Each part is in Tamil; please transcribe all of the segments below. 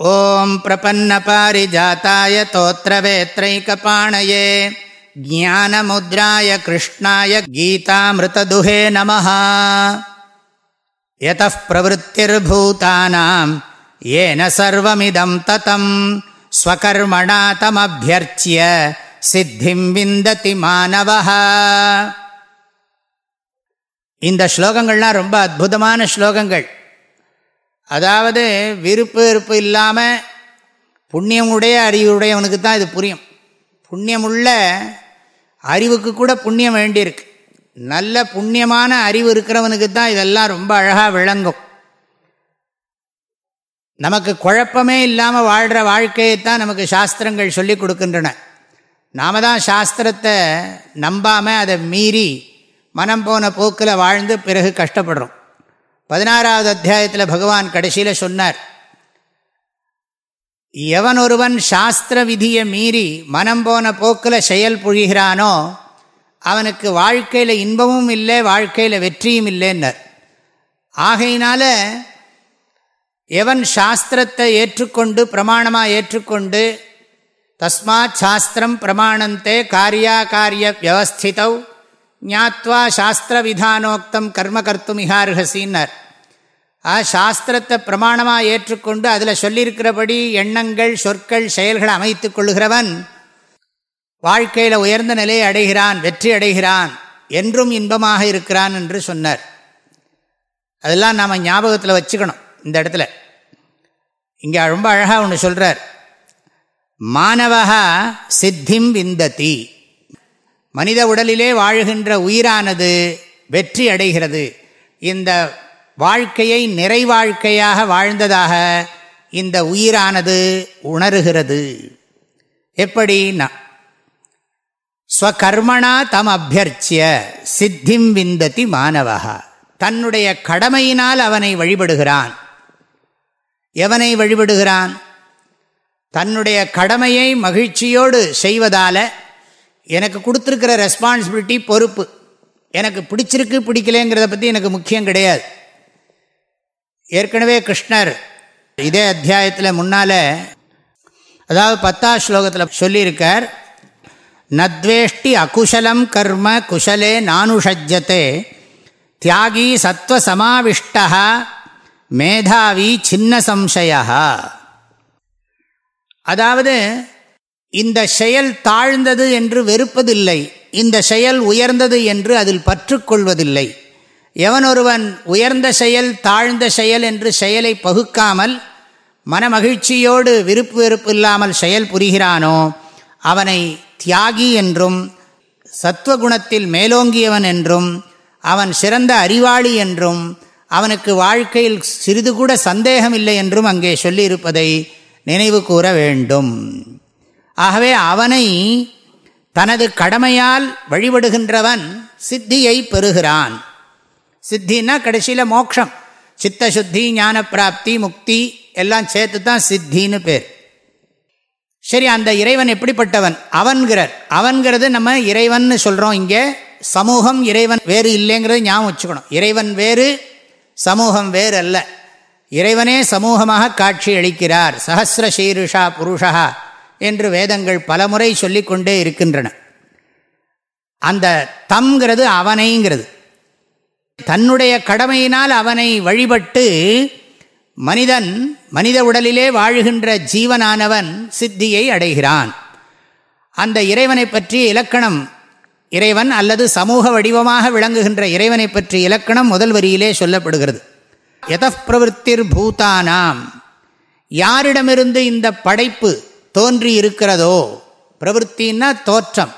ॐ प्रपन्नपारिजाताय तोत्रवेत्रैकपाणये ज्ञानमुद्राय कृष्णाय गीतामृतदुहे नमः यतः प्रवृत्तिर्भूतानां येन सर्वमिदं ततं स्वकर्मणा तमभ्यर्च्य சித்திம் விந்ததி மாணவஹா இந்த ஸ்லோகங்கள்லாம் ரொம்ப அற்புதமான ஸ்லோகங்கள் அதாவது விருப்பு வெறுப்பு இல்லாமல் புண்ணியமுடைய அறிவுடையவனுக்கு தான் இது புரியும். புண்ணியமுள்ள அறிவுக்கு கூட புண்ணியம் வேண்டியிருக்கு. நல்ல புண்ணியமான அறிவு இருக்கிறவனுக்கு தான் இதெல்லாம் ரொம்ப அழகாக விளங்கும். நமக்கு குழப்பமே இல்லாமல் வாழ்கிற வாழ்க்கையை தான் நமக்கு சாஸ்திரங்கள் சொல்லி கொடுக்கின்றன. நாம தான் சாஸ்திரத்தை நம்பாமல் அதை மீறி மனம் போன போக்கில் வாழ்ந்து பிறகு கஷ்டப்படுறோம். பதினாறாவது அத்தியாயத்தில் பகவான் கடைசியில் சொன்னார் எவன் ஒருவன் சாஸ்திர விதியை மீறி மனம் போன போக்கில் செயல் புழிகிறானோ அவனுக்கு வாழ்க்கையில் இன்பமும் இல்லை வாழ்க்கையில் வெற்றியும் இல்லைன்னர். ஆகையினால எவன் சாஸ்திரத்தை ஏற்றுக்கொண்டு பிரமாணமாக ஏற்றுக்கொண்டு தஸ்மாத் சாஸ்திரம் பிரமாணந்தே காரியா காரிய ஞாத்வா சாஸ்திர விதானோக்தம் கர்ம கர்த்துமிகார்ஹசின்னர் ஆ சாஸ்திரத்தை பிரமாணமாக ஏற்றுக்கொண்டு அதில் சொல்லியிருக்கிறபடி எண்ணங்கள் சொற்கள் செயல்களை அமைத்து கொள்கிறவன் வாழ்க்கையில் உயர்ந்த நிலையை அடைகிறான் வெற்றி அடைகிறான் என்றும் இன்பமாக இருக்கிறான் என்று சொன்னார். அதெல்லாம் நாம் ஞாபகத்தில் வச்சுக்கணும் இந்த இடத்துல. இங்கே ரொம்ப அழகாக ஒன்று சொல்கிறார் மாணவகா சித்திம் விந்ததி. மனித உடலிலே வாழ்கின்ற உயிரானது வெற்றி அடைகிறது. இந்த வாழ்க்கையை நிறைவாழ்க்கையாக வாழ்ந்ததாக இந்த உயிரானது உணர்கிறது. எப்படின்னா ஸ்வகர்மணா தம் அபியர்ச்சிய சித்திம் விந்ததி மாணவா தன்னுடைய கடமையினால் அவனை வழிபடுகிறான். எவனை வழிபடுகிறான்? தன்னுடைய கடமையை மகிழ்ச்சியோடு செய்வதால் எனக்கு கொடுத்துருக்கிற ரெஸ்பான்சிபிலிட்டி பொறுப்பு. எனக்கு பிடிச்சிருக்கு பிடிக்கலேங்கிறத பற்றி எனக்கு முக்கியம் கிடையாது. ஏற்கனவே கிருஷ்ணர் இதே அத்தியாயத்தில் முன்னால் அதாவது பத்தாம் ஸ்லோகத்தில் சொல்லியிருக்கார் நத்வேஷ்டி அகுஷலம் கர்ம குஷலே நானுஷஜ்ஜத்தே தியாகி சத்வசமாவிஷ்டா மேதாவி சின்ன சம்சயா அதாவது இந்த செயல் தாழ்ந்தது என்று வெறுப்பதில்லை. இந்த செயல் உயர்ந்தது என்று அதில் பற்றுக்கொள்வதில்லை. எவனொருவன் உயர்ந்த செயல் தாழ்ந்த செயல் என்று செயலை பகுக்காமல் மனமகிழ்ச்சியோடு விருப்பு வெறுப்பு இல்லாமல் செயல் புரிகிறானோ அவனை தியாகி என்றும் சத்துவகுணத்தில் மேலோங்கியவன் என்றும் அவன் சிறந்த அறிவாளி என்றும் அவனுக்கு வாழ்க்கையில் சிறிது கூட சந்தேகம் இல்லை என்றும் அங்கே சொல்லியிருப்பதை நினைவு கூற வேண்டும். ஆகவே அவனை தனது கடமையால் வழிபடுகின்றவன் சித்தியை பெறுகிறான். சித்தின்னா கடைசியில் மோட்சம் சித்த சுத்தி ஞான பிராப்தி முக்தி எல்லாம் சேர்த்து தான் சித்தின்னு பேர். சரி அந்த இறைவன் எப்படிப்பட்டவன்? அவன்கிறார். அவன்கிறது நம்ம இறைவன் சொல்கிறோம் இங்கே. சமூகம் இறைவன் வேறு இல்லைங்கிறது ஞாபகம் வச்சுக்கணும். இறைவன் வேறு சமூகம் வேறு அல்ல இறைவனே சமூகமாக காட்சி அளிக்கிறார் சஹசிர சீருஷா புருஷா என்று வேதங்கள் பலமுறை சொல்லிக்கொண்டே இருக்கின்றன. அந்த தம்ங்கிறது அவனைங்கிறது. தன்னுடைய கடமையினால் அவனை வழிபட்டு மனிதன் மனித உடலிலே வாழுகின்ற ஜீவனானவன் சித்தியை அடைகிறான். அந்த இறைவனை பற்றிய இலக்கணம் இறைவன் அல்லது சமூக வடிவமாக விளங்குகின்ற இறைவனை பற்றிய இலக்கணம் முதல் வரியிலே சொல்லப்படுகிறது. எத பிரவருத்திர் பூதானாம்? யாரிடமிருந்து இந்த படைப்பு தோன்றி இருக்கிறதோ பிரவருத்தின்னா தோற்றம்.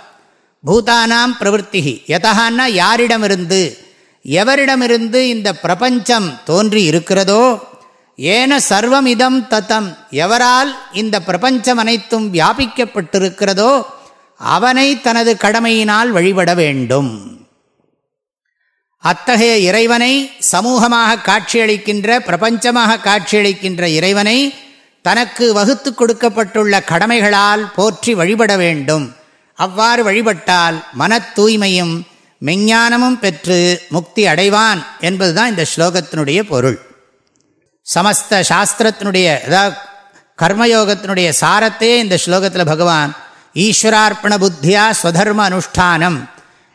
பூதானாம் பிரவருத்தி எதகான்னா யாரிடமிருந்து? எவரிடமிருந்து இந்த பிரபஞ்சம் தோன்றி இருக்கிறதோ ஏன சர்வமிதம் தத்தம் எவரால் இந்த பிரபஞ்சம் அனைத்தும் வியாபிக்கப்பட்டிருக்கிறதோ? அவனை தனது கடமையினால் வழிபட வேண்டும். அத்தகைய இறைவனை சமூகமாக காட்சியளிக்கின்ற பிரபஞ்சமாக காட்சியளிக்கின்ற இறைவனை தனக்கு வகுத்து கொடுக்கப்பட்டுள்ள கடமைகளால் போற்றி வழிபட வேண்டும். அவ்வாறு வழிபட்டால் மன தூய்மையும் மெஞ்ஞானமும் பெற்று முக்தி அடைவான் என்பதுதான் இந்த ஸ்லோகத்தினுடைய பொருள். சமஸ்த சாஸ்திரத்தினுடைய அதாவது கர்மயோகத்தினுடைய சாரத்தையே இந்த ஸ்லோகத்தில் பகவான் ஈஸ்வரார்ப்பண புத்தியா ஸ்வதர்ம அனுஷ்டானம்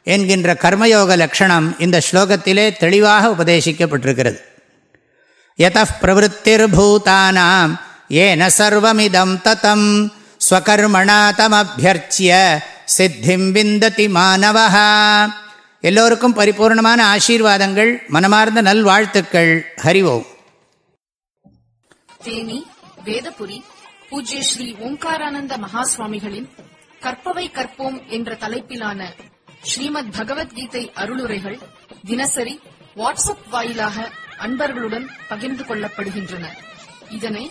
என்கின்ற கர்மயோக லக்ஷணம் இந்த ஸ்லோகத்திலே தெளிவாக உபதேசிக்கப்பட்டிருக்கிறது. யத பிரவருத்திர்பூதானாம் ஏன சர்வமிதம் ததம் ஸ்வகர்மணா தமபியர்ச்சிய சித்திம் விந்ததி மாணவா எல்லோருக்கும் பரிபூர்ணமான ஆசீர்வாதங்கள் மனமார்ந்த நல்வாழ்த்துக்கள். ஹரிவோம் தேனி வேதபுரி பூஜ்ய ஸ்ரீ ஓம்காரானந்த மகாசுவாமிகளின் கற்பவை கற்போம் என்ற தலைப்பிலான ஸ்ரீமத் பகவத்கீதை அருளுரைகள் தினசரி வாட்ஸ்அப் வாயிலாக அன்பர்களுடன் பகிர்ந்து கொள்ளப்படுகின்றன. இதனை